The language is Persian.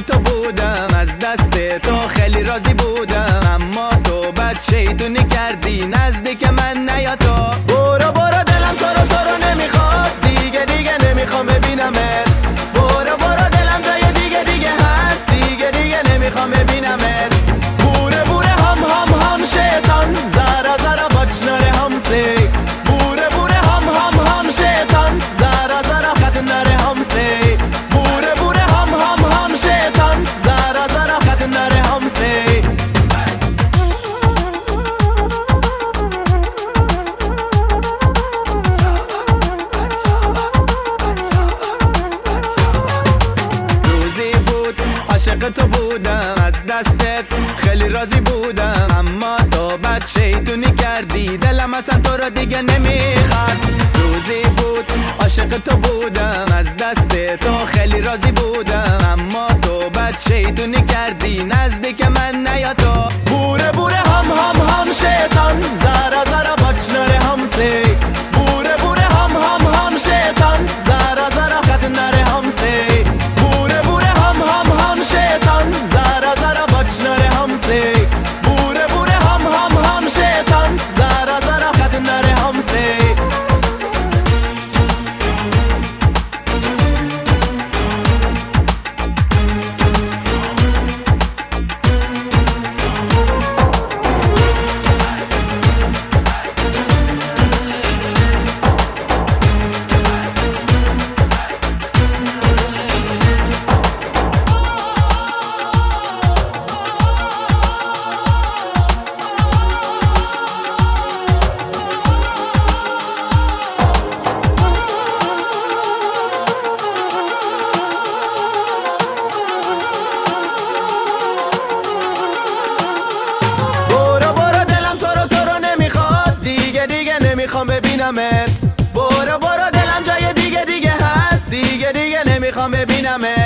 تو بودم از دست تو خیلی راضی بودم. اما تو بد شیطونی کردی نزدیک من نیا تو عاشق تو بودم از دستت خیلی راضی بودم. اما تو بد شیطونی کردی دلم اصلا تو را دیگه نمی‌خواد. روزی بود عاشق تو بودم از دست تو خیلی راضی بودم. me, not me.